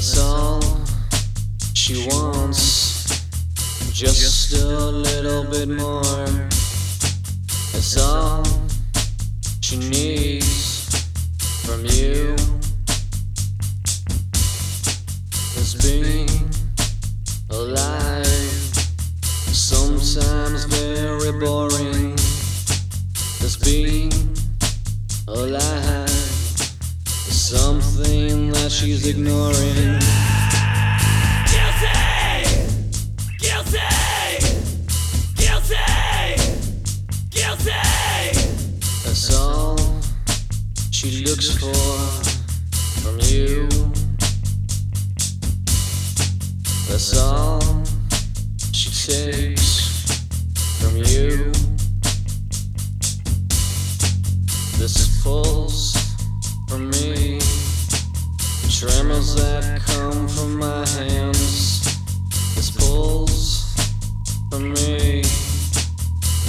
That's all she wants. Just a little bit more. That's all she needs from you. Is being alive. Sometimes very boring. Is being alive. Something that she's ignoring. Guilty! Guilty! Guilty! Guilty! That's all she looks for from you. That's all she takes from you. This pulls from me.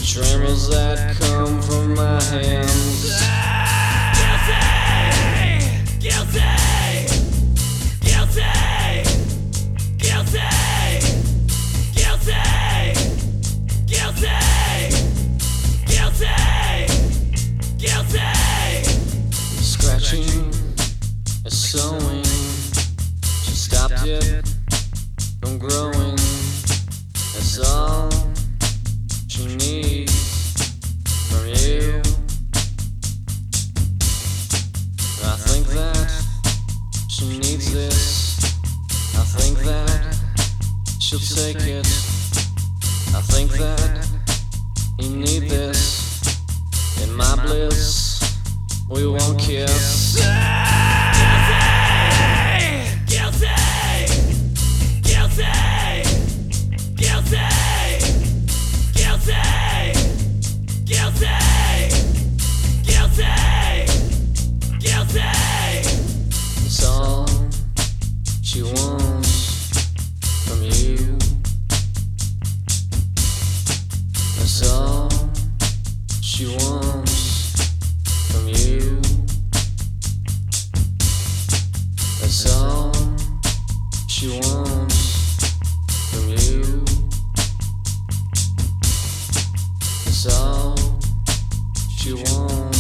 Tremors that come from my hands. She'll take it. I think that you need this. In my bliss, we won't kiss. she won't.